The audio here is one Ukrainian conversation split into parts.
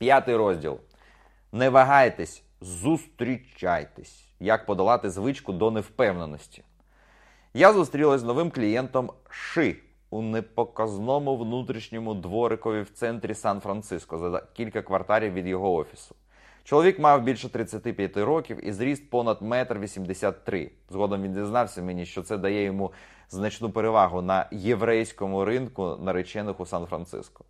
П'ятий розділ. Не вагайтесь, зустрічайтесь. Як подолати звичку до невпевненості. Я зустрілась з новим клієнтом Ши у непоказному внутрішньому дворикові в центрі Сан-Франциско за кілька кварталів від його офісу. Чоловік мав більше 35 років і зріст понад метр 83. Згодом він дізнався мені, що це дає йому значну перевагу на єврейському ринку наречених у Сан-Франциско.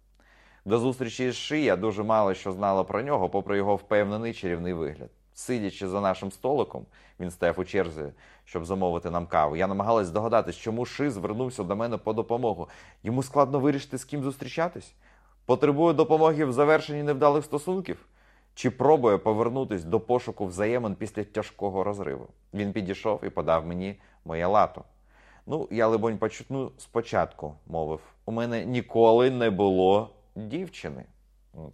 До зустрічі з Ши я дуже мало що знала про нього, попри його впевнений чарівний вигляд. Сидячи за нашим столиком, він стояв у черзі, щоб замовити нам каву. Я намагалась здогадатись, чому Ши звернувся до мене по допомогу. Йому складно вирішити, з ким зустрічатись? Потребує допомоги в завершенні невдалих стосунків? Чи пробує повернутись до пошуку взаємин після тяжкого розриву? Він підійшов і подав мені моє лато. Ну, я, либонь, почутну спочатку, мовив. У мене ніколи не було дівчини.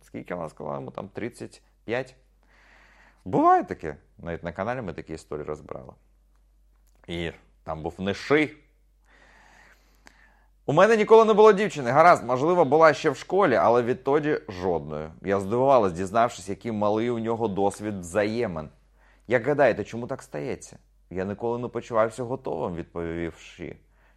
Скільки вона сказала йому там 35? Буває таке. Навіть на каналі ми такі історії розбирали. І там був не ши. У мене ніколи не було дівчини. Гаразд, можливо, була ще в школі, але відтоді жодної. Я здивувалась, дізнавшись, який малий у нього досвід взаємин. Як гадаєте, чому так стається? Я ніколи не почувався готовим, відповів.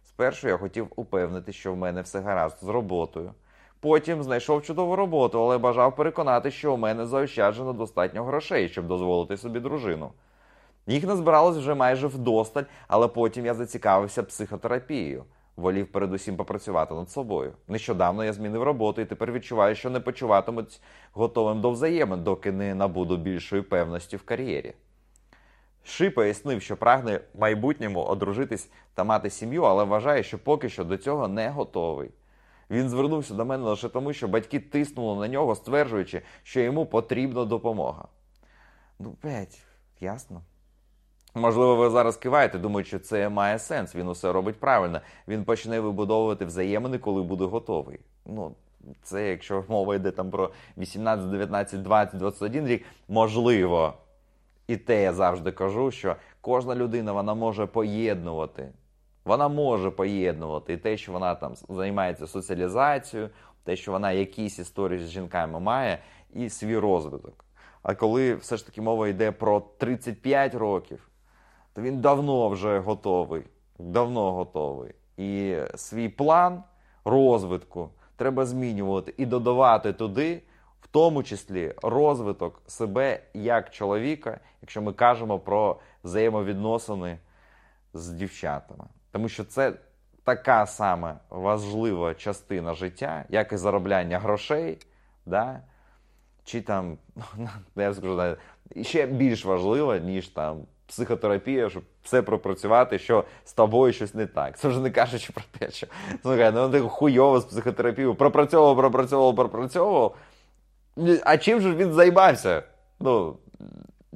Спершу я хотів упевнити, що в мене все гаразд з роботою. Потім знайшов чудову роботу, але бажав переконати, що у мене заощаджено достатньо грошей, щоб дозволити собі дружину. Їх назбиралось вже майже вдосталь, але потім я зацікавився психотерапією. Волів передусім попрацювати над собою. Нещодавно я змінив роботу і тепер відчуваю, що не почуватимуть готовим до взаємин, доки не набуду більшої певності в кар'єрі. Ши пояснив, що прагне в майбутньому одружитись та мати сім'ю, але вважає, що поки що до цього не готовий. Він звернувся до мене лише тому, що батьки тиснули на нього, стверджуючи, що йому потрібна допомога. Ну, блядь, ясно. Можливо, ви зараз киваєте, думаючи, це має сенс. Він усе робить правильно. Він почне вибудовувати взаємини, коли буде готовий. Ну, це якщо мова йде там про 18, 19, 20, 21 рік, можливо. І те я завжди кажу, що кожна людина вона може поєднувати. Вона може поєднувати те, що вона там займається соціалізацією, те, що вона якісь історії з жінками має, і свій розвиток. А коли все ж таки мова йде про 35 років, то він давно вже готовий. Давно готовий. І свій план розвитку треба змінювати і додавати туди, в тому числі розвиток себе як чоловіка, якщо ми кажемо про взаємовідносини з дівчатами. Тому що це така сама важлива частина життя, як і заробляння грошей, да? чи там, я скажу, ще більш важлива, ніж там психотерапія, щоб все пропрацювати, що з тобою щось не так. Це вже не кажучи про те, що слухай, ну ти хуйово з психотерапією, пропрацьовував, пропрацьовував, пропрацьовував. А чим же він займався? Ну,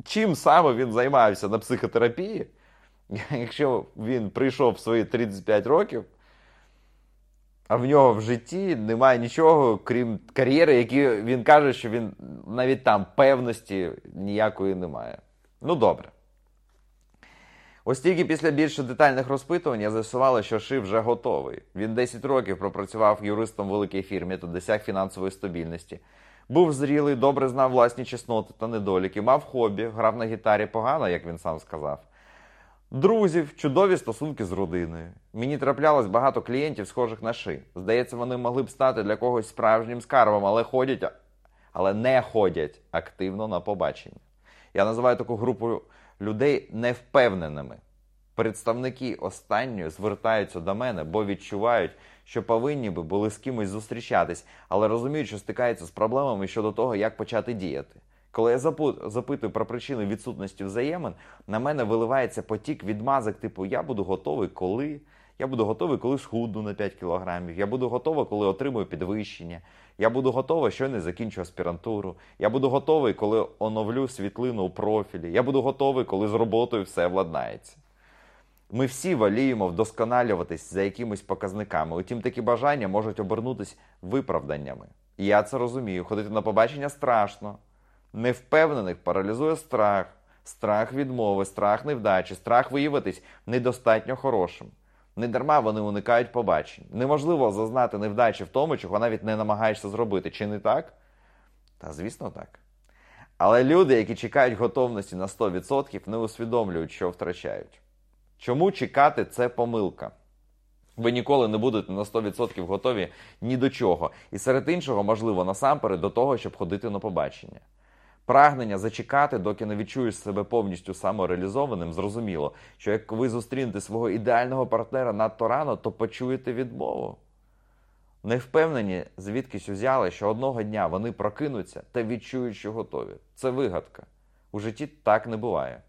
Чим саме він займався на психотерапії? Якщо він прийшов в свої 35 років, а в нього в житті немає нічого, крім кар'єри, які він каже, що він навіть там певності ніякої немає. Ну добре. Ось тільки після більш детальних розпитувань я з'ясувала, що Ши вже готовий. Він 10 років пропрацював юристом в великій фірмі та досяг фінансової стабільності. Був зрілий, добре знав власні чесноти та недоліки, мав хобі, грав на гітарі погано, як він сам сказав. Друзів, чудові стосунки з родиною. Мені траплялось багато клієнтів, схожих на ши. Здається, вони могли б стати для когось справжнім скарбом, але ходять, але не ходять активно на побачення. Я називаю таку групу людей невпевненими. Представники останньої звертаються до мене, бо відчувають, що повинні би були з кимось зустрічатись, але розуміють, що стикаються з проблемами щодо того, як почати діяти. Коли я запитую про причини відсутності взаємин, на мене виливається потік відмазок, типу Я буду готовий, коли. Я буду готовий, коли схудну на 5 кілограмів. Я буду готовий, коли отримую підвищення. Я буду готовий, що не закінчу аспірантуру. Я буду готовий, коли оновлю світлину у профілі. Я буду готовий, коли з роботою все владнається. Ми всі воліємо вдосконалюватись за якимись показниками. Утім, такі бажання можуть обернутися виправданнями. І я це розумію. Ходити на побачення страшно. Невпевнених паралізує страх, страх відмови, страх невдачі, страх виявитись недостатньо хорошим. Недарма вони уникають побачень. Неможливо зазнати невдачі в тому, чого навіть не намагаєшся зробити. Чи не так? Та звісно так. Але люди, які чекають готовності на 100%, не усвідомлюють, що втрачають. Чому чекати це помилка? Ви ніколи не будете на 100% готові ні до чого. І серед іншого, можливо, насамперед до того, щоб ходити на побачення. Прагнення зачекати, доки не відчуєш себе повністю самореалізованим, зрозуміло, що як ви зустрінете свого ідеального партнера надто рано, то почуєте відмову. Не впевнені, звідкись узяли, що одного дня вони прокинуться та відчують, що готові. Це вигадка. У житті так не буває.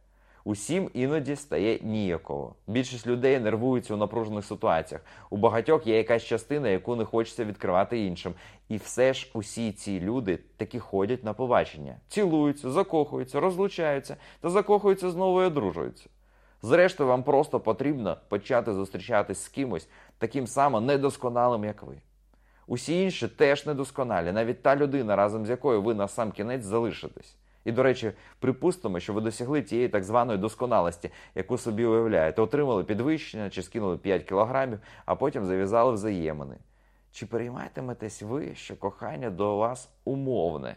Усім іноді стає ніяково. Більшість людей нервуються у напружених ситуаціях. У багатьох є якась частина, яку не хочеться відкривати іншим. І все ж усі ці люди таки ходять на побачення, цілуються, закохуються, розлучаються та закохуються знову і одружуються. Зрештою, вам просто потрібно почати зустрічатись з кимось таким само недосконалим, як ви. Усі інші теж недосконалі, навіть та людина, разом з якою ви на сам кінець залишитесь. І, до речі, припустимо, що ви досягли тієї так званої досконалості, яку собі уявляєте, отримали підвищення чи скинули 5 кілограмів, а потім зав'язали взаємини. Чи перейматиметесь ви, що кохання до вас умовне?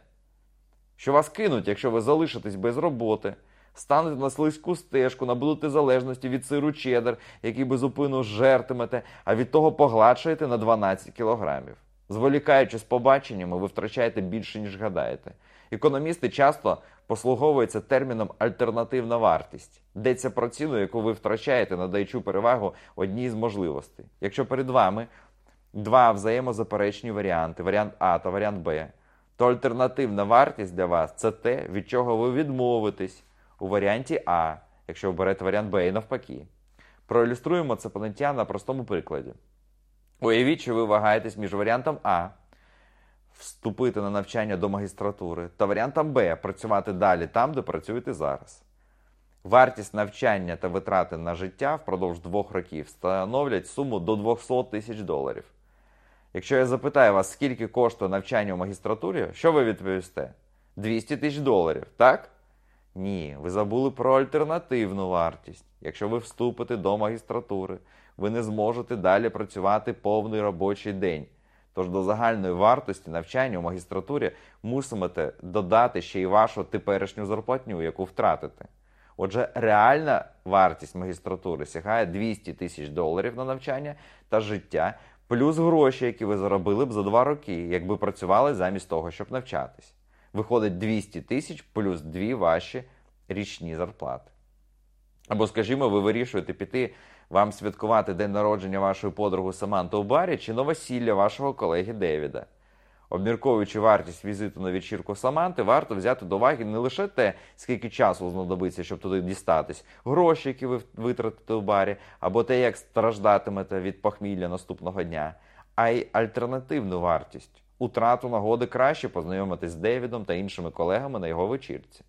Що вас кинуть, якщо ви залишитесь без роботи, станете на слизьку стежку, набудете залежності від сиру чедер, який безупинно жертимете, а від того погладшаєте на 12 кілограмів. Зволікаючи з побаченнями, ви втрачаєте більше, ніж гадаєте. Економісти часто послуговуються терміном альтернативна вартість. Йдеться про ціну, яку ви втрачаєте, надаючи перевагу одній з можливостей. Якщо перед вами два взаємозаперечні варіанти, варіант А та варіант Б, то альтернативна вартість для вас це те, від чого ви відмовитесь у варіанті А, якщо ви берете варіант Б і навпаки. Проілюструємо це поняття на простому прикладі. Уявіть, що ви вагаєтесь між варіантом А вступити на навчання до магістратури та варіантом Б працювати далі там, де працюєте зараз. Вартість навчання та витрати на життя впродовж двох років становлять суму до 200 тисяч доларів. Якщо я запитаю вас, скільки коштує навчання у магістратурі, що ви відповісте? 200 тисяч доларів, так? Ні, ви забули про альтернативну вартість. Якщо ви вступите до магістратури, ви не зможете далі працювати повний робочий день. Тож до загальної вартості навчання у магістратурі мусимете додати ще й вашу теперішню зарплатню, яку втратите. Отже, реальна вартість магістратури сягає 200 тисяч доларів на навчання та життя, плюс гроші, які ви заробили б за два роки, якби працювали замість того, щоб навчатись. Виходить 200 тисяч плюс дві ваші річні зарплати. Або, скажімо, ви вирішуєте піти вам святкувати день народження вашої подруги Саманти у барі чи новосілля вашого колеги Девіда. Обмірковуючи вартість візиту на вечірку Саманти, варто взяти до уваги не лише те, скільки часу знадобиться, щоб туди дістатись, гроші, які ви витратите у барі, або те, як страждатимете від похмілля наступного дня, а й альтернативну вартість утрату нагоди краще познайомитись з Девідом та іншими колегами на його вечірці.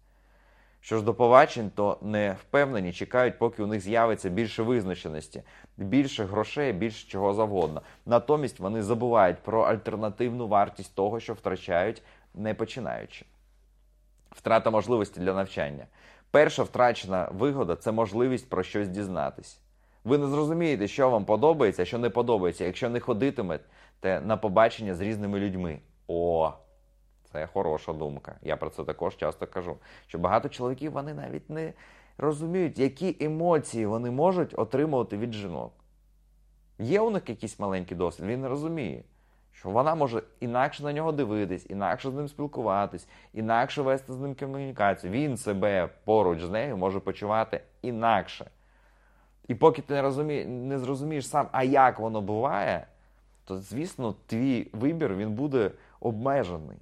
Що ж до побачень, то не впевнені, чекають, поки у них з'явиться більше визначеності, більше грошей, більше чого завгодно. Натомість вони забувають про альтернативну вартість того, що втрачають, не починаючи. Втрата можливості для навчання. Перша втрачена вигода це можливість про щось дізнатись. Ви не зрозумієте, що вам подобається, що не подобається, якщо не ходитимете на побачення з різними людьми. О! Це хороша думка. Я про це також часто кажу. Що багато чоловіків вони навіть не розуміють, які емоції вони можуть отримувати від жінок. Є у них якийсь маленький досвід, він не розуміє, що вона може інакше на нього дивитись, інакше з ним спілкуватись, інакше вести з ним комунікацію. Він себе поруч з нею може почувати інакше. І поки ти не, розуміє, не зрозумієш сам, а як воно буває, то, звісно, твій вибір він буде обмежений.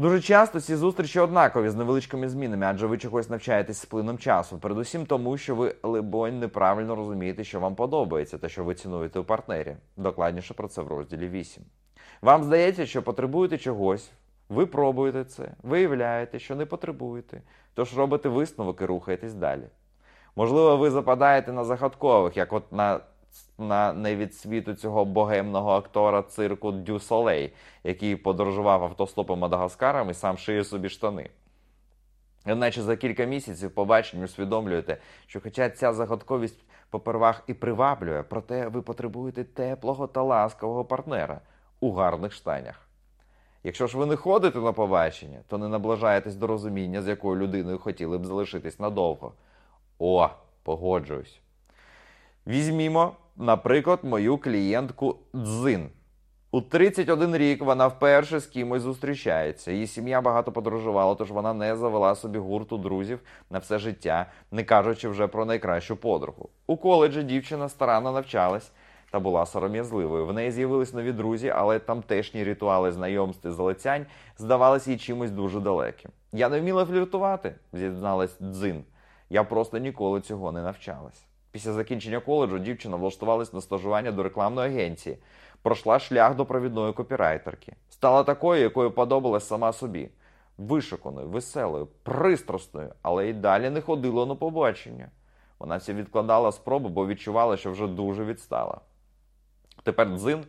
Дуже часто ці зустрічі однакові з невеличкими змінами, адже ви чогось навчаєтесь з плином часу. Передусім тому, що ви, либонь, неправильно розумієте, що вам подобається та що ви цінуєте у партнері. Докладніше про це в розділі 8. Вам здається, що потребуєте чогось, ви пробуєте це, виявляєте, що не потребуєте, тож робите висновок і рухаєтесь далі. Можливо, ви западаєте на загадкових, як от на на не від світу цього богемного актора цирку Дю Солей, який подорожував автостопом Мадагаскаром і сам шиє собі штани. Одначе за кілька місяців побачень усвідомлюєте, що хоча ця загадковість попервах і приваблює, проте ви потребуєте теплого та ласкового партнера у гарних штанях. Якщо ж ви не ходите на побачення, то не наближаєтесь до розуміння, з якою людиною хотіли б залишитись надовго. О, погоджуюсь. Візьмімо, наприклад, мою клієнтку Дзин. У 31 рік вона вперше з кимось зустрічається. Її сім'я багато подорожувала, тож вона не завела собі гурту друзів на все життя, не кажучи вже про найкращу подругу. У коледжі дівчина старанно навчалась та була сором'язливою. В неї з'явились нові друзі, але тамтешні ритуали знайомств і залицянь здавалися їй чимось дуже далеким. Я не вміла фліртувати, зізналась Дзин. Я просто ніколи цього не навчалась. Після закінчення коледжу дівчина влаштувалась на стажування до рекламної агенції, пройшла шлях до провідної копірайтерки, стала такою, якою подобалась сама собі. Вишуканою, веселою, пристрасною, але й далі не ходила на побачення. Вона всі відкладала спроби, бо відчувала, що вже дуже відстала. Тепер дзин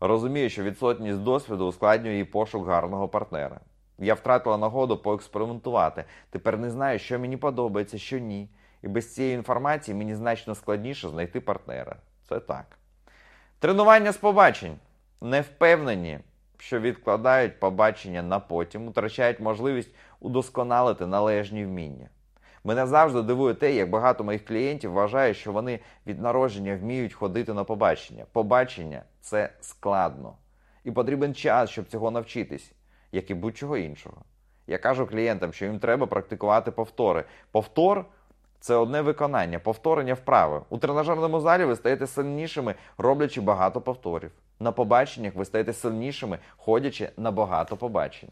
розуміє, що відсотність досвіду ускладнює її пошук гарного партнера. Я втратила нагоду поекспериментувати. Тепер не знаю, що мені подобається, що ні. І без цієї інформації мені значно складніше знайти партнера. Це так. Тренування з побачень. Не впевнені, що відкладають побачення на потім, втрачають можливість удосконалити належні вміння. Мене завжди дивує те, як багато моїх клієнтів вважає, що вони від народження вміють ходити на побачення. Побачення це складно. І потрібен час, щоб цього навчитись, як і будь-чого іншого. Я кажу клієнтам, що їм треба практикувати повтори. Повтор це одне виконання, повторення вправи. У тренажерному залі ви стаєте сильнішими, роблячи багато повторів. На побаченнях ви стаєте сильнішими, ходячи на багато побачень.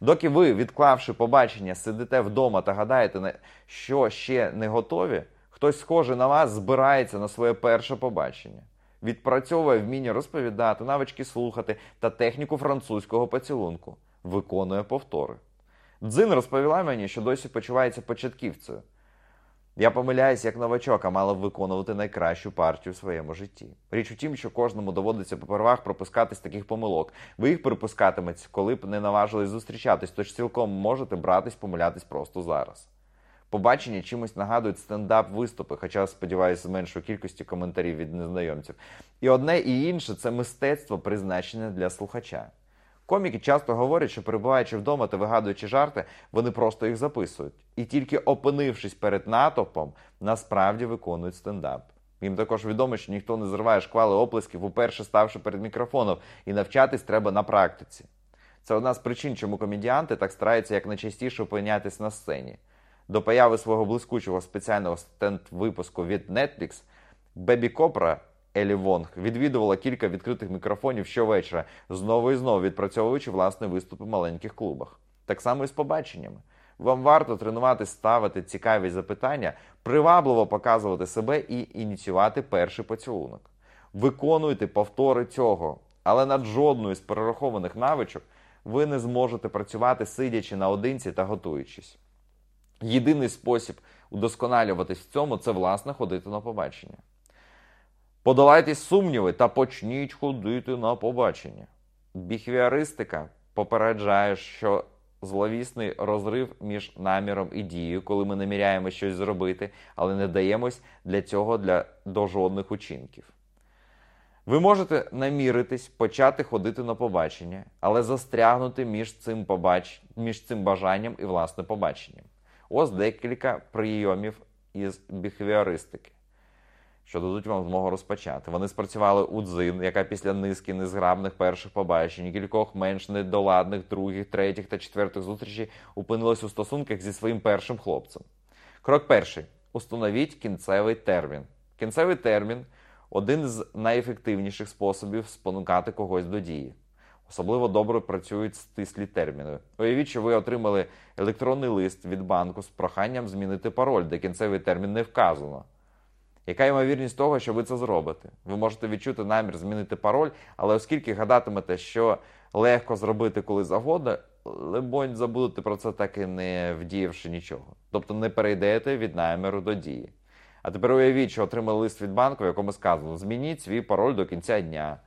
Доки ви, відклавши побачення, сидите вдома та гадаєте, що ще не готові, хтось схожий на вас збирається на своє перше побачення. Відпрацьовує вміння розповідати, навички слухати та техніку французького поцілунку, виконує повтори. Дзин розповіла мені, що досі почувається початківцею. Я помиляюсь як новачок, а мала б виконувати найкращу партію в своєму житті. Річ у тім, що кожному доводиться попервах пропускатись таких помилок. Ви їх припускатиметесь, коли б не наважились зустрічатись, тож цілком можете братись, помилятись просто зараз. Побачення чимось нагадують стендап-виступи, хоча, сподіваюся, з меншою кількістю коментарів від незнайомців. І одне і інше це мистецтво, призначене для слухача. Коміки часто говорять, що перебуваючи вдома та вигадуючи жарти, вони просто їх записують. І тільки опинившись перед натовпом, насправді виконують стендап. Їм також відомо, що ніхто не зриває шквали оплесків, уперше ставши перед мікрофоном, і навчатись треба на практиці. Це одна з причин, чому комедіанти так стараються якнайчастіше опинятись на сцені. До появи свого блискучого спеціального стенд-випуску від Netflix Бебі Копра Елі Вонг відвідувала кілька відкритих мікрофонів щовечора, знову і знову відпрацьовуючи власні виступи в маленьких клубах. Так само і з побаченнями. Вам варто тренувати, ставити цікаві запитання, привабливо показувати себе і ініціювати перший поцілунок. Виконуйте повтори цього, але над жодною з перерахованих навичок ви не зможете працювати, сидячи наодинці та готуючись. Єдиний спосіб удосконалюватись в цьому це власне ходити на побачення. Подолайте сумніви та почніть ходити на побачення. Біхвіаристика попереджає, що зловісний розрив між наміром і дією, коли ми наміряємо щось зробити, але не даємось для цього для, до жодних учинків. Ви можете наміритись почати ходити на побачення, але застрягнути між цим, побач... між цим бажанням і власне побаченням. Ось декілька прийомів із біхевіористики що дадуть вам змогу розпочати. Вони спрацювали у дзин, яка після низки незграбних перших побачень, кількох менш недоладних других, третіх та четвертих зустрічей опинилась у стосунках зі своїм першим хлопцем. Крок перший: установіть кінцевий термін. Кінцевий термін один з найефективніших способів спонукати когось до дії. Особливо добре працюють стислі терміни. Уявіть, що ви отримали електронний лист від банку з проханням змінити пароль, де кінцевий термін не вказано. Яка ймовірність того, що ви це зробите? Ви можете відчути намір змінити пароль, але оскільки гадатимете, що легко зробити коли завгодно, либонь забудете про це так і не вдіявши нічого. Тобто не перейдете від наміру до дії. А тепер уявіть, що отримали лист від банку, в якому сказано: змініть свій пароль до кінця дня.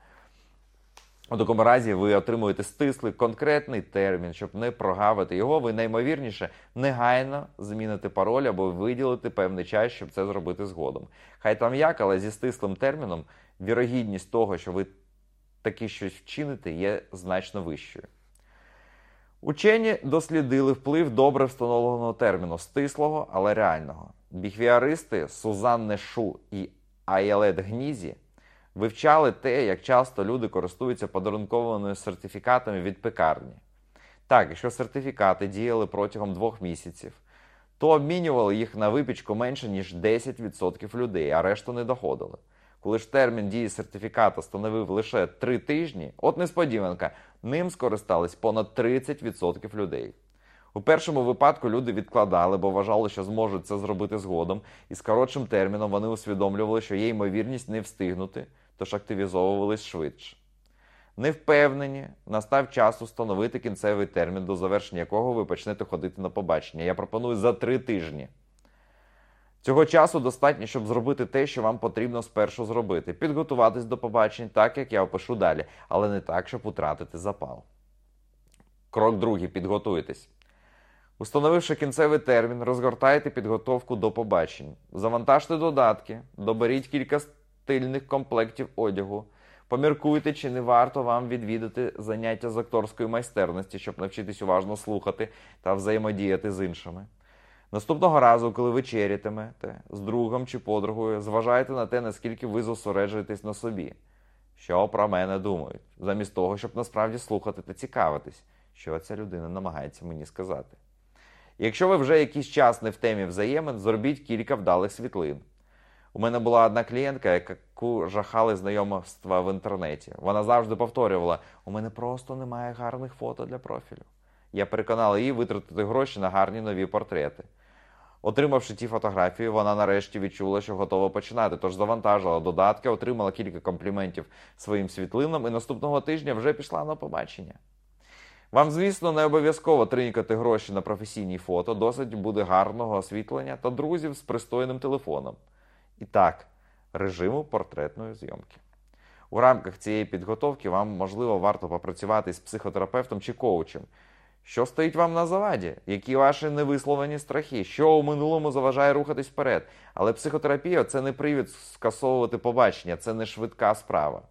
У такому разі ви отримуєте стислий конкретний термін, щоб не прогавити його, ви наймовірніше негайно зміните пароль або виділите певний час, щоб це зробити згодом. Хай там як, але зі стислим терміном вірогідність того, що ви таки щось вчините, є значно вищою. Учені дослідили вплив добре встановленого терміну стислого, але реального. Біхвіаристи Сузанне Шу і Аєлет Гнізі вивчали те, як часто люди користуються подарункованими сертифікатами від пекарні. Так, якщо сертифікати діяли протягом двох місяців, то обмінювали їх на випічку менше, ніж 10% людей, а решту не доходили. Коли ж термін дії сертифіката становив лише 3 тижні, от несподіванка, ним скористались понад 30% людей. У першому випадку люди відкладали, бо вважали, що зможуть це зробити згодом, і з коротшим терміном вони усвідомлювали, що є ймовірність не встигнути, тож активізовувались швидше. Не впевнені, настав час установити кінцевий термін, до завершення якого ви почнете ходити на побачення. Я пропоную за три тижні. Цього часу достатньо, щоб зробити те, що вам потрібно спершу зробити. Підготуватись до побачень, так як я опишу далі, але не так, щоб утратити запал. Крок другий. Підготуйтесь. Установивши кінцевий термін, розгортайте підготовку до побачень. Завантажте додатки, доберіть кілька стильних комплектів одягу. Поміркуйте, чи не варто вам відвідати заняття з акторської майстерності, щоб навчитись уважно слухати та взаємодіяти з іншими. Наступного разу, коли вечерятимете з другом чи подругою, зважайте на те, наскільки ви зосереджуєтесь на собі, що про мене думають, замість того, щоб насправді слухати та цікавитись, що ця людина намагається мені сказати. Якщо ви вже якийсь час не в темі взаємин, зробіть кілька вдалих світлин. У мене була одна клієнтка, яку жахали знайомства в інтернеті. Вона завжди повторювала: у мене просто немає гарних фото для профілю. Я переконала її витратити гроші на гарні нові портрети. Отримавши ті фотографії, вона нарешті відчула, що готова починати. Тож завантажила додатки, отримала кілька компліментів своїм світлинам і наступного тижня вже пішла на побачення. Вам, звісно, не обов'язково тринькати гроші на професійні фото, досить буде гарного освітлення та друзів з пристойним телефоном. І так, режиму портретної зйомки. У рамках цієї підготовки вам, можливо, варто попрацювати з психотерапевтом чи коучем. Що стоїть вам на заваді? Які ваші невисловлені страхи? Що у минулому заважає рухатись вперед? Але психотерапія це не привід скасовувати побачення, це не швидка справа.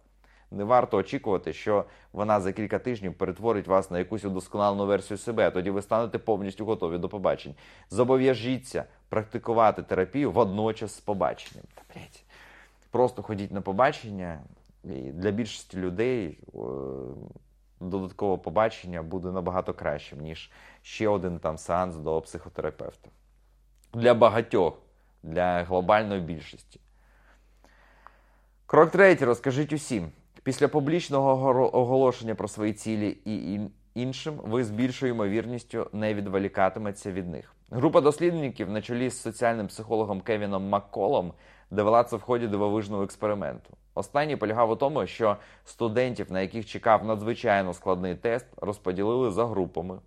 Не варто очікувати, що вона за кілька тижнів перетворить вас на якусь удосконалену версію себе, тоді ви станете повністю готові до побачень. Зобов'яжіться практикувати терапію водночас з побаченням. Та, блядь, Просто ходіть на побачення, і для більшості людей додаткове побачення буде набагато кращим, ніж ще один там сеанс до психотерапевта. Для багатьох, для глобальної більшості. Крок третій. Розкажіть усім. Після публічного оголошення про свої цілі і іншим, ви з більшою ймовірністю не відволікатиметься від них. Група дослідників на чолі з соціальним психологом Кевіном Макколом довела це в ході дивовижного експерименту. Останній полягав у тому, що студентів, на яких чекав надзвичайно складний тест, розподілили за групами.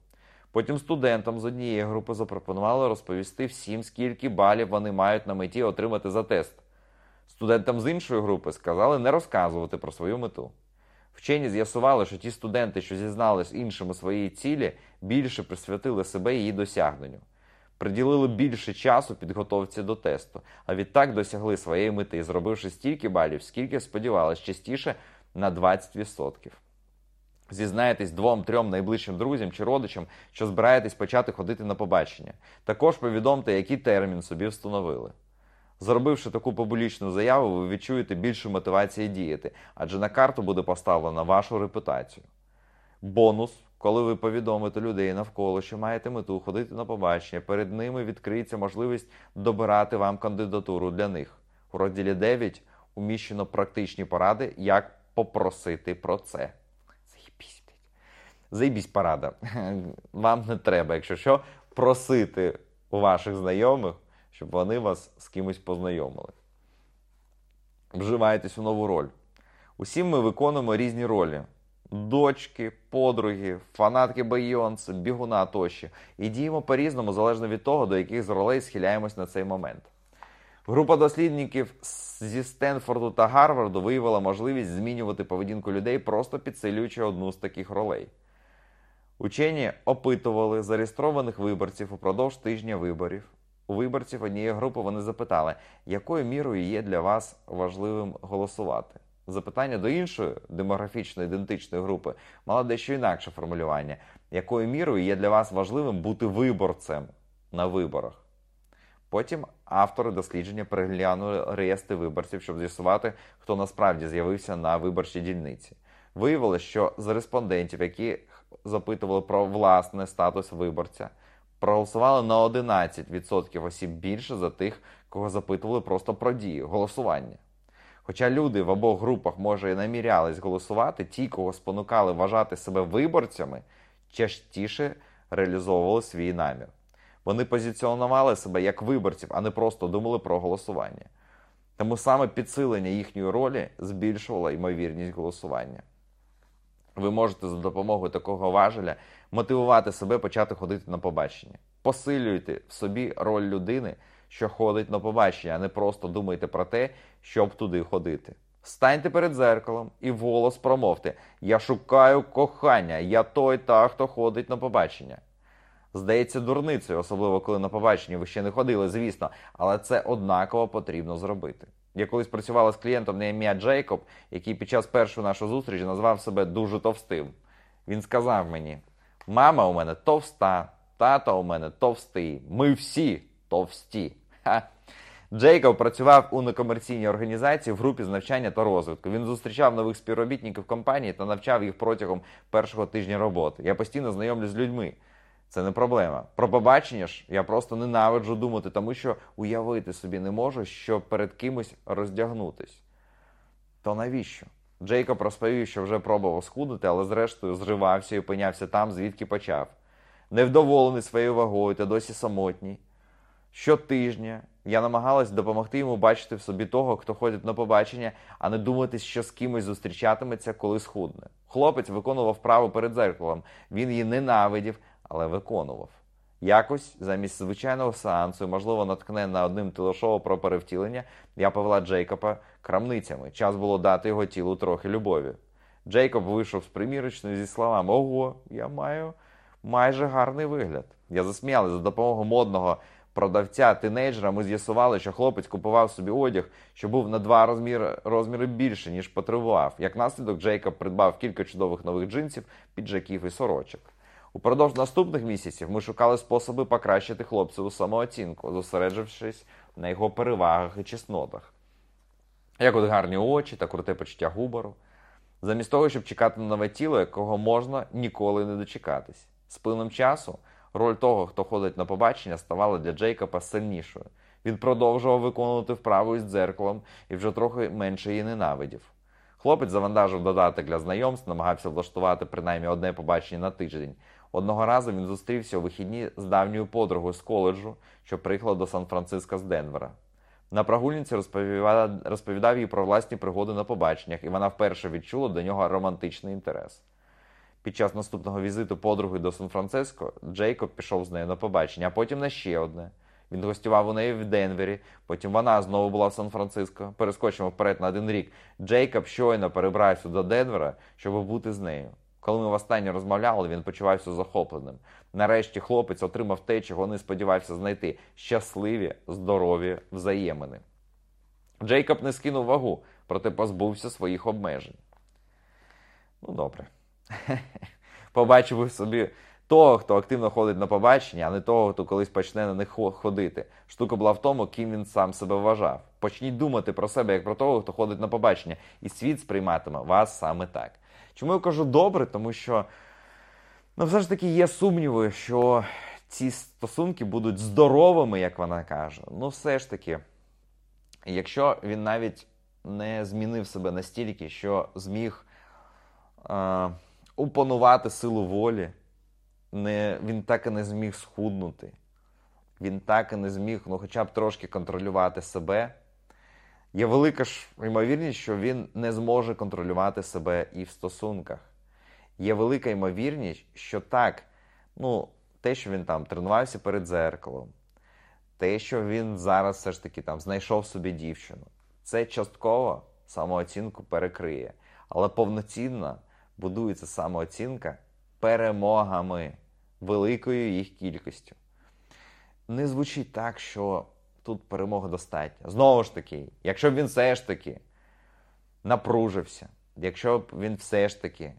Потім студентам з однієї групи запропонували розповісти всім, скільки балів вони мають на меті отримати за тест. Студентам з іншої групи сказали не розказувати про свою мету. Вчені з'ясували, що ті студенти, що зізнались іншими своєї цілі, більше присвятили себе її досягненню приділили більше часу підготовці до тесту, а відтак досягли своєї мети, зробивши стільки балів, скільки сподівалися, частіше на 20%. Зізнаєтесь двом-трьом найближчим друзям чи родичам, що збираєтесь почати ходити на побачення. Також повідомте, який термін собі встановили. Зробивши таку публічну заяву, ви відчуєте більшу мотивацію діяти, адже на карту буде поставлена вашу репутацію. Бонус коли ви повідомите людей навколо, що маєте мету ходити на побачення, перед ними відкриється можливість добирати вам кандидатуру для них. У розділі 9 уміщено практичні поради, як попросити про це. Заєбісь, Заєбісь порада. Вам не треба, якщо що, просити у ваших знайомих, щоб вони вас з кимось познайомили. Вживайтесь у нову роль. Усім ми виконуємо різні ролі дочки, подруги, фанатки Бейонс, бігуна тощо. І діємо по-різному, залежно від того, до яких з ролей схиляємось на цей момент. Група дослідників зі Стенфорду та Гарварду виявила можливість змінювати поведінку людей, просто підсилюючи одну з таких ролей. Учені опитували зареєстрованих виборців упродовж тижня виборів. У виборців однієї групи вони запитали, якою мірою є для вас важливим голосувати. Запитання до іншої демографічно ідентичної групи мало дещо інакше формулювання, якою мірою є для вас важливим бути виборцем на виборах. Потім автори дослідження переглянули реєстри виборців, щоб з'ясувати, хто насправді з'явився на виборчій дільниці. Виявилось, що з респондентів, які запитували про власний статус виборця, проголосували на 11% осіб більше за тих, кого запитували просто про дії голосування. Хоча люди в обох групах, може, і намірялись голосувати, ті, кого спонукали вважати себе виборцями, частіше реалізовували свій намір. Вони позиціонували себе як виборців, а не просто думали про голосування. Тому саме підсилення їхньої ролі збільшувало ймовірність голосування. Ви можете за допомогою такого важеля мотивувати себе почати ходити на побачення. Посилюйте в собі роль людини, що ходить на побачення, а не просто думайте про те, щоб туди ходити. Станьте перед зеркалом і волос промовте: Я шукаю кохання, я той та, хто ходить на побачення. Здається, дурницею, особливо коли на побачення ви ще не ходили, звісно, але це однаково потрібно зробити. Я колись працювала з клієнтом на ім'я Джейкоб, який під час першої нашої зустрічі назвав себе дуже товстим. Він сказав мені: Мама у мене товста, тато у мене товстий. Ми всі товсті. Джейкоб працював у некомерційній організації в групі з навчання та розвитку. Він зустрічав нових співробітників компанії та навчав їх протягом першого тижня роботи. Я постійно знайомлюсь з людьми. Це не проблема. Про побачення ж я просто ненавиджу думати, тому що уявити собі не можу, що перед кимось роздягнутись. То навіщо? Джейкоб розповів, що вже пробував схудити, але зрештою зривався і опинявся там, звідки почав. Невдоволений своєю вагою та досі самотній. Щотижня я намагалась допомогти йому бачити в собі того, хто ходить на побачення, а не думати, що з кимось зустрічатиметься, коли схудне. Хлопець виконував право перед зеркалом. Він її ненавидів, але виконував. Якось замість звичайного сеансу, можливо, наткне на одним телешоу про перевтілення, я повела Джейкоба крамницями. Час було дати його тілу трохи любові. Джейкоб вийшов з примірочної зі словами Ого, я маю майже гарний вигляд. Я засміялась за допомогою модного продавця тинейджера. Ми з'ясували, що хлопець купував собі одяг, що був на два розміри, розміри більше, ніж потребував. Як наслідок, Джейкоб придбав кілька чудових нових джинсів, піджаків і сорочок. Упродовж наступних місяців ми шукали способи покращити хлопцеву самооцінку, зосереджившись на його перевагах і чеснотах. Як от гарні очі та круте почуття губору. Замість того, щоб чекати на нове тіло, якого можна ніколи не дочекатись. З плином часу роль того, хто ходить на побачення, ставала для Джейкоба сильнішою. Він продовжував виконувати вправу із дзеркалом і вже трохи менше її ненавидів. Хлопець завантажив додаток для знайомств, намагався влаштувати принаймні одне побачення на тиждень. Одного разу він зустрівся у вихідні з давньою подругою з коледжу, що приїхала до Сан-Франциско з Денвера. На прогульниці розповідав, їй про власні пригоди на побаченнях, і вона вперше відчула до нього романтичний інтерес. Під час наступного візиту подруги до Сан-Франциско Джейкоб пішов з нею на побачення, а потім на ще одне. Він гостював у неї в Денвері, потім вона знову була в Сан-Франциско. Перескочимо вперед на один рік. Джейкоб щойно перебрався до Денвера, щоб бути з нею. Коли ми востаннє розмовляли, він почувався захопленим. Нарешті хлопець отримав те, чого не сподівався знайти щасливі, здорові взаємини. Джейкоб не скинув вагу, проте позбувся своїх обмежень. Ну, добре. Побачив собі того, хто активно ходить на побачення, а не того, хто колись почне на них ходити. Штука була в тому, ким він сам себе вважав. Почніть думати про себе як про того, хто ходить на побачення, і світ сприйматиме вас саме так. Чому я кажу добре? Тому що ну, все ж таки є сумніви, що ці стосунки будуть здоровими, як вона каже. Ну, все ж таки, якщо він навіть не змінив себе настільки, що зміг е, опанувати силу волі, не, він так і не зміг схуднути, він так і не зміг ну, хоча б трошки контролювати себе. Є велика ж ймовірність, що він не зможе контролювати себе і в стосунках. Є велика ймовірність, що так, ну, те, що він там тренувався перед зеркалом, те, що він зараз все ж таки там знайшов собі дівчину, це частково самооцінку перекриє. Але повноцінно будується самооцінка перемогами, великою їх кількістю. Не звучить так, що тут перемоги достатньо. Знову ж таки, якщо б він все ж таки напружився, якщо б він все ж таки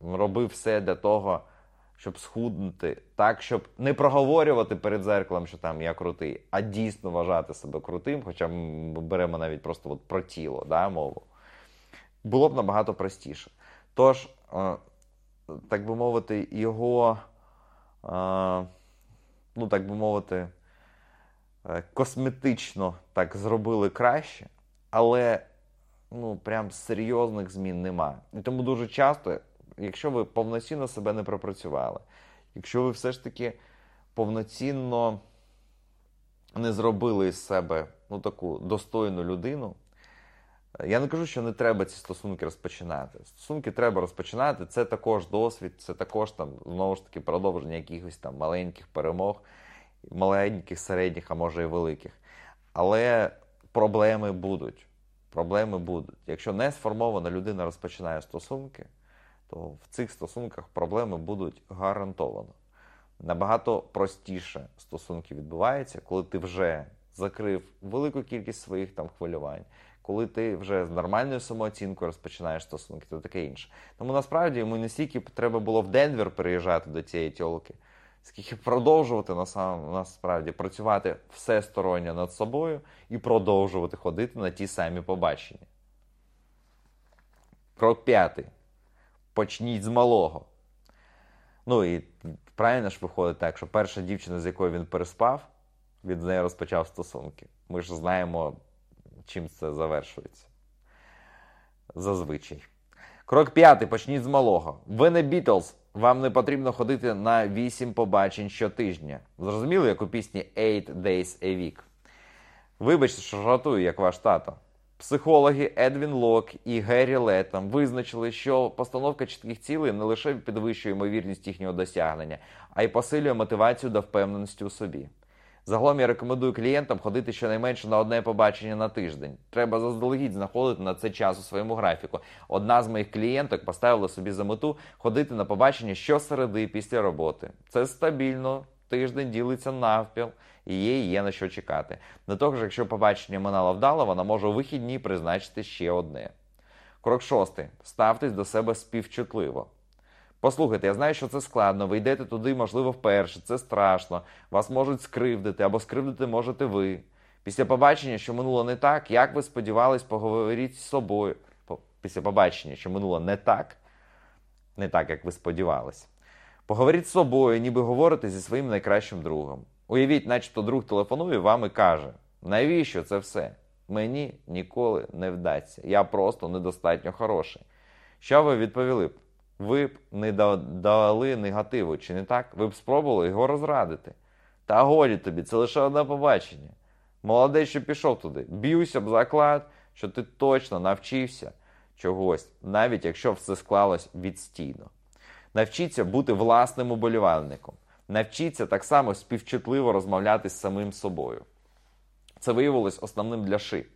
робив все для того, щоб схуднути, так, щоб не проговорювати перед зеркалом, що там я крутий, а дійсно вважати себе крутим, хоча ми беремо навіть просто от про тіло да, мову, було б набагато простіше. Тож, е, так би мовити, його, е, ну так би мовити, косметично так зробили краще, але ну, прям серйозних змін немає. І тому дуже часто якщо ви повноцінно себе не пропрацювали, якщо ви все ж таки повноцінно не зробили із себе ну, таку достойну людину, я не кажу, що не треба ці стосунки розпочинати. Стосунки треба розпочинати. Це також досвід, це також там знову ж таки продовження якихось там маленьких перемог, маленьких, середніх, а може і великих. Але проблеми будуть. Проблеми будуть. Якщо не сформована людина розпочинає стосунки, то в цих стосунках проблеми будуть гарантовано. Набагато простіше стосунки відбуваються, коли ти вже закрив велику кількість своїх там хвилювань, коли ти вже з нормальною самооцінкою розпочинаєш стосунки, то таке інше. Тому насправді йому не стільки треба було в Денвер переїжджати до цієї тьолки, скільки продовжувати насправді працювати всесторонньо над собою і продовжувати ходити на ті самі побачення. Крок п'ятий почніть з малого. Ну і правильно ж виходить так, що перша дівчина, з якою він переспав, він з нею розпочав стосунки. Ми ж знаємо, чим це завершується. Зазвичай. Крок п'ятий. Почніть з малого. Ви не Бітлз. Вам не потрібно ходити на 8 побачень щотижня. Зрозуміли, як у пісні 8 Days a Week». Вибачте, що жартую, як ваш тато. Психологи Едвін Лок і Геррі Леттам визначили, що постановка чітких цілей не лише підвищує ймовірність їхнього досягнення, а й посилює мотивацію до впевненості у собі. Загалом я рекомендую клієнтам ходити щонайменше на одне побачення на тиждень. Треба заздалегідь знаходити на це час у своєму графіку. Одна з моїх клієнток поставила собі за мету ходити на побачення щосереди після роботи. Це стабільно, тиждень ділиться навпіл і їй є на що чекати. До того ж, якщо побачення минало вдало, вона може у вихідні призначити ще одне. Крок шостий. Ставтесь до себе співчутливо. Послухайте, я знаю, що це складно. Ви йдете туди, можливо, вперше, це страшно. Вас можуть скривдити або скривдити можете ви. Після побачення, що минуло не так, як ви сподівались, поговоріть з собою. Після побачення, що минуло не так, не так, як ви сподівались. Поговоріть з собою, ніби говорите зі своїм найкращим другом. Уявіть, начебто друг телефонує вам і каже, навіщо це все? Мені ніколи не вдасться. Я просто недостатньо хороший. Що ви відповіли б? Ви б не дали негативу, чи не так? Ви б спробували його розрадити. Та годі тобі, це лише одне побачення. Молодець, що пішов туди. Б'юся б заклад, що ти точно навчився чогось, навіть якщо все склалось відстійно. Навчіться бути власним уболівальником. Навчіться так само співчутливо розмовляти з самим собою. Це виявилось основним для ши.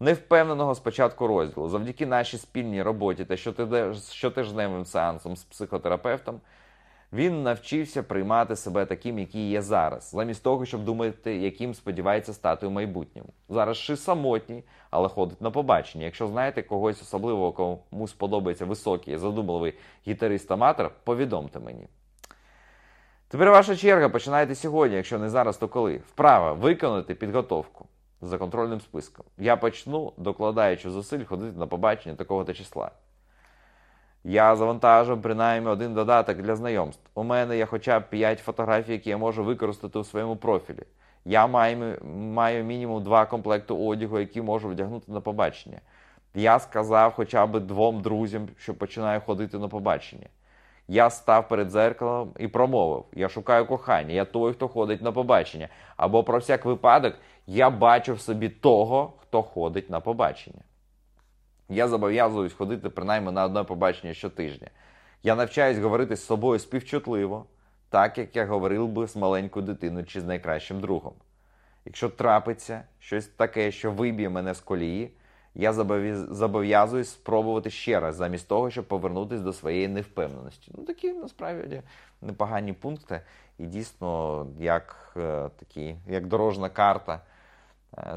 Невпевненого спочатку розділу, завдяки нашій спільній роботі та щотижневим сеансом з психотерапевтом, він навчився приймати себе таким, який є зараз, замість того, щоб думати, яким сподівається стати у майбутньому. Зараз ши самотній, але ходить на побачення. Якщо знаєте когось особливого, кому сподобається високий, задумливий гітарист-аматор, повідомте мені. Тепер ваша черга починайте сьогодні, якщо не зараз, то коли. Вправа виконати підготовку за контрольним списком. Я почну, докладаючи зусиль, ходити на побачення такого-то числа. Я завантажив принаймні один додаток для знайомств. У мене є хоча б 5 фотографій, які я можу використати у своєму профілі. Я маю маю мінімум два комплекти одягу, які можу вдягнути на побачення. Я сказав хоча б двом друзям, що починаю ходити на побачення. Я став перед зеркалом і промовив: Я шукаю кохання, я той, хто ходить на побачення. Або про всяк випадок я бачу в собі того, хто ходить на побачення. Я зобов'язуюсь ходити принаймні на одне побачення щотижня. Я навчаюсь говорити з собою співчутливо, так як я говорив би з маленькою дитиною чи з найкращим другом. Якщо трапиться щось таке, що виб'є мене з колії я зобов'язуюсь спробувати ще раз, замість того, щоб повернутися до своєї невпевненості. Ну, такі насправді непогані пункти. І дійсно, як е, такі, як дорожна карта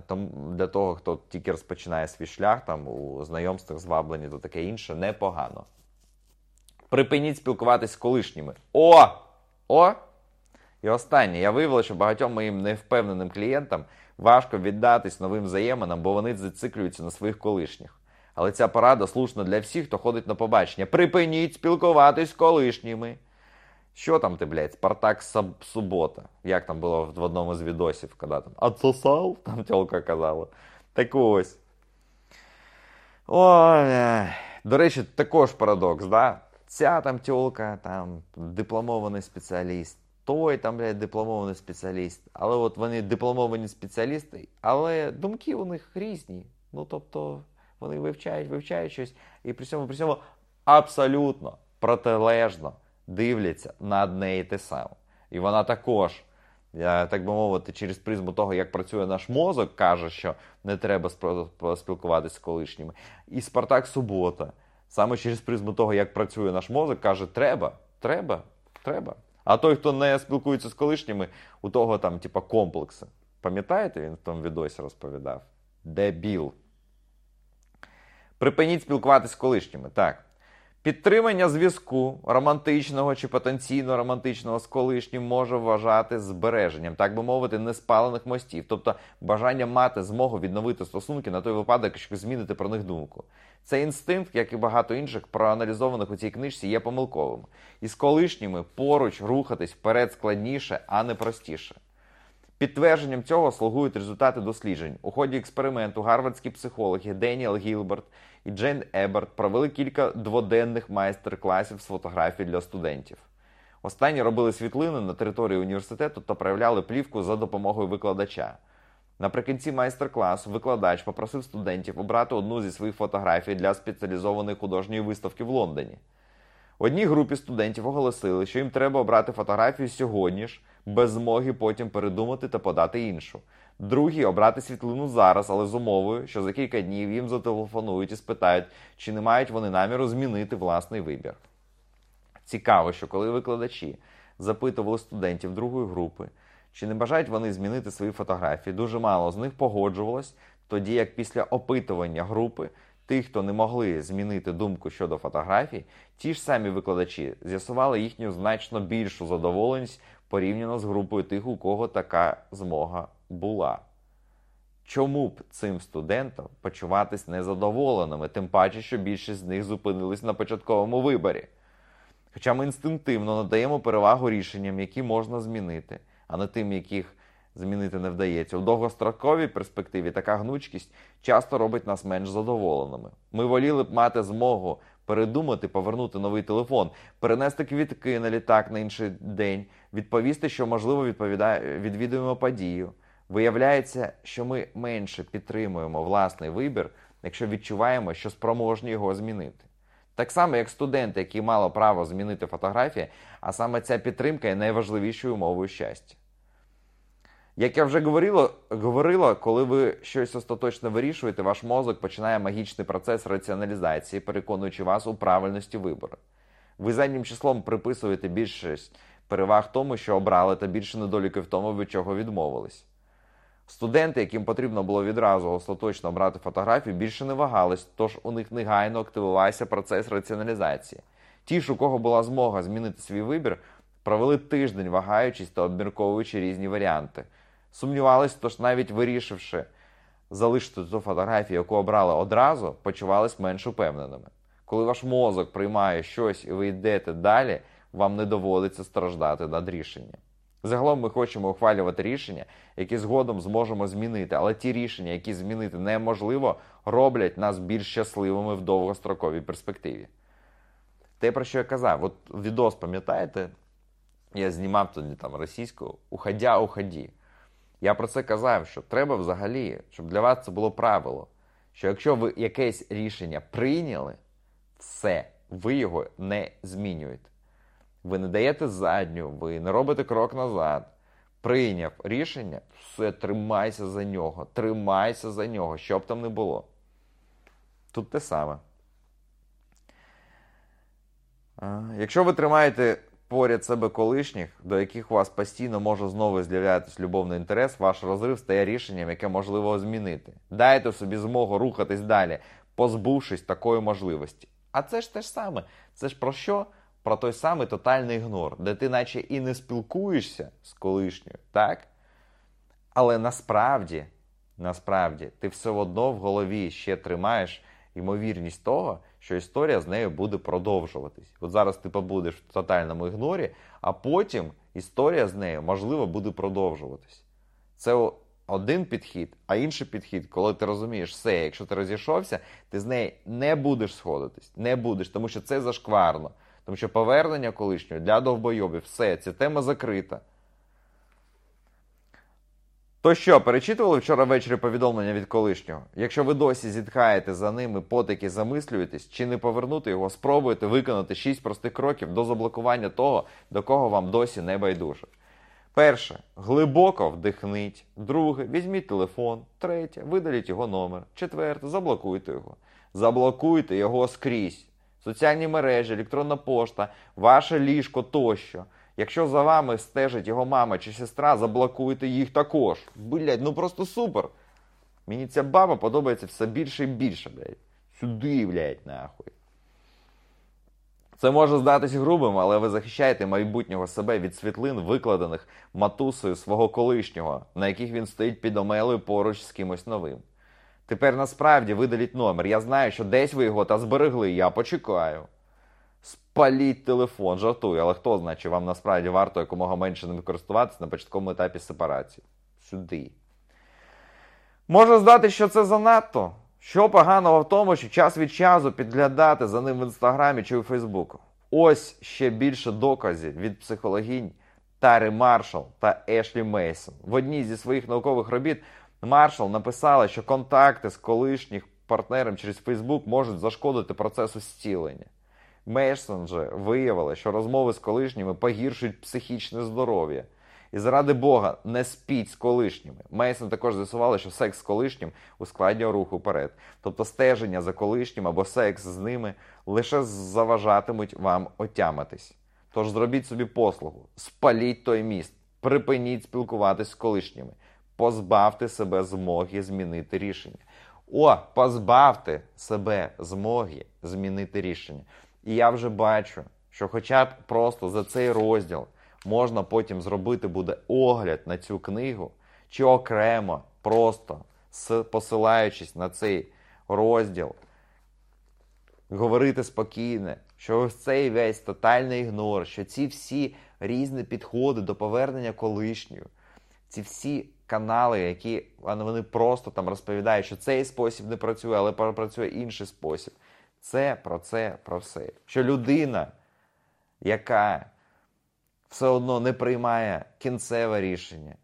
Тому для того, хто тільки розпочинає свій шлях, там у знайомствах зваблені то таке інше, непогано. Припиніть спілкуватись з колишніми. О! О! І останнє, я виявила, що багатьом моїм невпевненим клієнтам важко віддатись новим взаєминам, бо вони зациклюються на своїх колишніх. Але ця порада слушна для всіх, хто ходить на побачення. Припиніть спілкуватись з колишніми. Що там ти, блядь, Спартак Субота? Як там було в одному з відосів, коли там «Отсосав?» там тілка казала. Так ось. Ой. До речі, також парадокс, да? Ця там тілка, там дипломований спеціаліст, той там, блядь, дипломований спеціаліст. Але от вони дипломовані спеціалісти, але думки у них різні. Ну, тобто, вони вивчають, вивчають щось, і при цьому, при цьому абсолютно протилежно дивляться на одне і те саме. І вона також, так би мовити, через призму того, як працює наш мозок, каже, що не треба спілкуватися з колишніми. І Спартак Субота, саме через призму того, як працює наш мозок, каже, треба, треба, треба. А той, хто не спілкується з колишніми, у того там, типа, комплекси. Пам'ятаєте, він в тому відосі розповідав? Дебіл. Припиніть спілкуватися з колишніми. Так. Підтримання зв'язку романтичного чи потенційно романтичного з колишнім може вважати збереженням, так би мовити, неспалених мостів, тобто бажання мати змогу відновити стосунки на той випадок, якщо ви зміните про них думку. Цей інстинкт, як і багато інших, проаналізованих у цій книжці, є помилковим. І з колишніми поруч рухатись вперед складніше, а не простіше. Підтвердженням цього слугують результати досліджень. У ході експерименту гарвардські психологи Деніел Гілберт і Джейн Еберт провели кілька дводенних майстер-класів з фотографій для студентів. Останні робили світлини на території університету та проявляли плівку за допомогою викладача. Наприкінці майстер-класу викладач попросив студентів обрати одну зі своїх фотографій для спеціалізованої художньої виставки в Лондоні. Одній групі студентів оголосили, що їм треба обрати фотографію сьогодні ж, без змоги потім передумати та подати іншу. Другі обрати світлину зараз, але з умовою, що за кілька днів їм зателефонують і спитають, чи не мають вони наміру змінити власний вибір. Цікаво, що коли викладачі запитували студентів другої групи, чи не бажають вони змінити свої фотографії, дуже мало з них погоджувалось, тоді як після опитування групи тих, хто не могли змінити думку щодо фотографій, ті ж самі викладачі з'ясували їхню значно більшу задоволеність порівняно з групою тих, у кого така змога була. Чому б цим студентам почуватись незадоволеними, тим паче, що більшість з них зупинились на початковому виборі? Хоча ми інстинктивно надаємо перевагу рішенням, які можна змінити, а не тим, яких змінити не вдається. У довгостроковій перспективі така гнучкість часто робить нас менш задоволеними. Ми воліли б мати змогу передумати, повернути новий телефон, перенести квітки на літак на інший день, відповісти, що можливо відповідає, відвідуємо подію. Виявляється, що ми менше підтримуємо власний вибір, якщо відчуваємо, що спроможні його змінити. Так само, як студенти, які мали право змінити фотографії, а саме ця підтримка є найважливішою умовою щастя. Як я вже говорила, говорила, коли ви щось остаточно вирішуєте, ваш мозок починає магічний процес раціоналізації, переконуючи вас у правильності вибору. Ви заднім числом приписуєте більшість переваг тому, що обрали, та більше недоліків в тому, від чого відмовились. Студенти, яким потрібно було відразу остаточно обрати фотографію, більше не вагались, тож у них негайно активувався процес раціоналізації. Ті ж, у кого була змога змінити свій вибір, провели тиждень, вагаючись та обмірковуючи різні варіанти. Сумнівались, тож навіть вирішивши залишити ту фотографію, яку обрали одразу, почувались менш упевненими. Коли ваш мозок приймає щось і ви йдете далі, вам не доводиться страждати над рішенням. Загалом ми хочемо ухвалювати рішення, які згодом зможемо змінити, але ті рішення, які змінити неможливо, роблять нас більш щасливими в довгостроковій перспективі. Те, про що я казав, от відос, пам'ятаєте, я знімав тоді там російською уходя, уході. Я про це казав, що треба взагалі, щоб для вас це було правило, що якщо ви якесь рішення прийняли, все, ви його не змінюєте. Ви не даєте задню, ви не робите крок назад. Прийняв рішення, все, тримайся за нього, тримайся за нього, що б там не було. Тут те саме. Якщо ви тримаєте поряд себе колишніх, до яких у вас постійно може знову з'являтися любовний інтерес, ваш розрив стає рішенням, яке можливо змінити. Дайте собі змогу рухатись далі, позбувшись такої можливості. А це ж те ж саме. Це ж про що? Про той самий тотальний ігнор, де ти наче і не спілкуєшся з колишньою, так? Але насправді, насправді, ти все одно в голові ще тримаєш ймовірність того, що історія з нею буде продовжуватись. От зараз ти побудеш в тотальному ігнорі, а потім історія з нею, можливо, буде продовжуватись. Це один підхід, а інший підхід, коли ти розумієш, все, якщо ти розійшовся, ти з неї не будеш сходитись, не будеш, тому що це зашкварно. Тому що повернення колишнього для довбойобів, все, ця тема закрита. То що, перечитували вчора ввечері повідомлення від колишнього? Якщо ви досі зітхаєте за ними, потики замислюєтесь, чи не повернути його, спробуйте виконати 6 простих кроків до заблокування того, до кого вам досі не байдуже. Перше, глибоко вдихніть. Друге, візьміть телефон. Третє, видаліть його номер. Четверте, заблокуйте його. Заблокуйте його скрізь. Соціальні мережі, електронна пошта, ваше ліжко тощо. Якщо за вами стежить його мама чи сестра, заблокуйте їх також. Блять, ну просто супер. Мені ця баба подобається все більше і більше, блядь. Сюди, блядь, нахуй. Це може здатись грубим, але ви захищаєте майбутнього себе від світлин, викладених матусою свого колишнього, на яких він стоїть під омелою поруч з кимось новим. Тепер насправді видаліть номер. Я знаю, що десь ви його та зберегли. Я почекаю. Спаліть телефон, жартую, але хто знає, чи вам насправді варто якомога менше ним користуватися на початковому етапі сепарації? Сюди. Може здати, що це занадто. Що поганого в тому, що час від часу підглядати за ним в інстаграмі чи у Фейсбуку. Ось ще більше доказів від психологінь Тари Маршал та Ешлі Мейсон. В одній зі своїх наукових робіт Маршал написала, що контакти з колишніх партнером через Фейсбук можуть зашкодити процесу зцілення. Мейсон же виявила, що розмови з колишніми погіршують психічне здоров'я. І заради Бога, не спіть з колишніми. Мейсон також з'ясувала, що секс з колишнім ускладнює рух уперед. Тобто стеження за колишнім або секс з ними лише заважатимуть вам отямитись. Тож зробіть собі послугу, спаліть той міст, припиніть спілкуватись з колишніми, позбавте себе змоги змінити рішення. О, позбавте себе змоги змінити рішення. І я вже бачу, що хоча б просто за цей розділ можна потім зробити буде огляд на цю книгу, чи окремо, просто посилаючись на цей розділ, говорити спокійно, що ось цей весь тотальний ігнор, що ці всі різні підходи до повернення колишнього, ці всі канали, які вони просто там розповідають, що цей спосіб не працює, але працює інший спосіб. Це про це, про все. Що людина, яка все одно не приймає кінцеве рішення,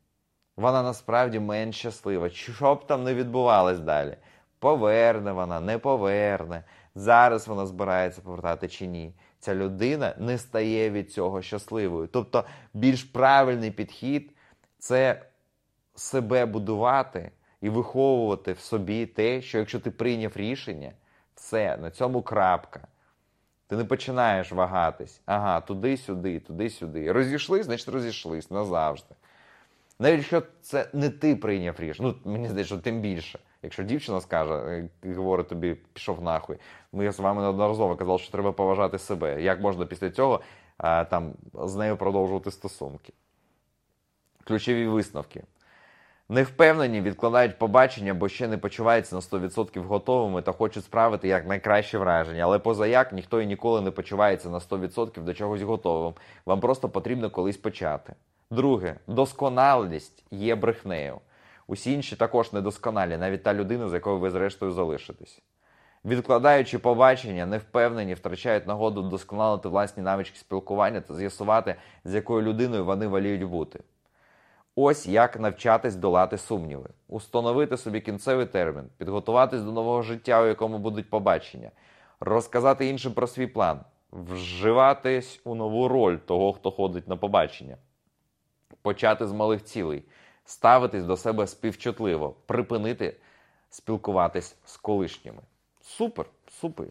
вона насправді менш щаслива. Що б там не відбувалось далі? Поверне вона, не поверне. Зараз вона збирається повертати чи ні. Ця людина не стає від цього щасливою. Тобто, більш правильний підхід це себе будувати і виховувати в собі те, що якщо ти прийняв рішення, все, на цьому крапка. Ти не починаєш вагатись. Ага, туди-сюди, туди-сюди. Розійшлись, значить розійшлись назавжди. Навіть якщо це не ти прийняв рішення, ну мені здається, що тим більше. Якщо дівчина скаже, е, говорить тобі, пішов нахуй. Ми з вами неодноразово казали, що треба поважати себе. Як можна після цього а, там, з нею продовжувати стосунки? Ключові висновки. Невпевнені відкладають побачення, бо ще не почуваються на 100% готовими та хочуть справити як найкраще враження. Але позаяк ніхто і ніколи не почувається на 100% до чогось готовим. Вам просто потрібно колись почати. Друге, досконалість є брехнею. Усі інші також недосконалі, навіть та людина, з якою ви зрештою залишитесь. Відкладаючи побачення, невпевнені втрачають нагоду вдосконалити власні навички спілкування та з'ясувати, з якою людиною вони воліють бути. Ось як навчатись долати сумніви, установити собі кінцевий термін, підготуватись до нового життя, у якому будуть побачення, розказати іншим про свій план, вживатись у нову роль того, хто ходить на побачення, почати з малих цілей, ставитись до себе співчутливо, припинити спілкуватись з колишніми. Супер, супер.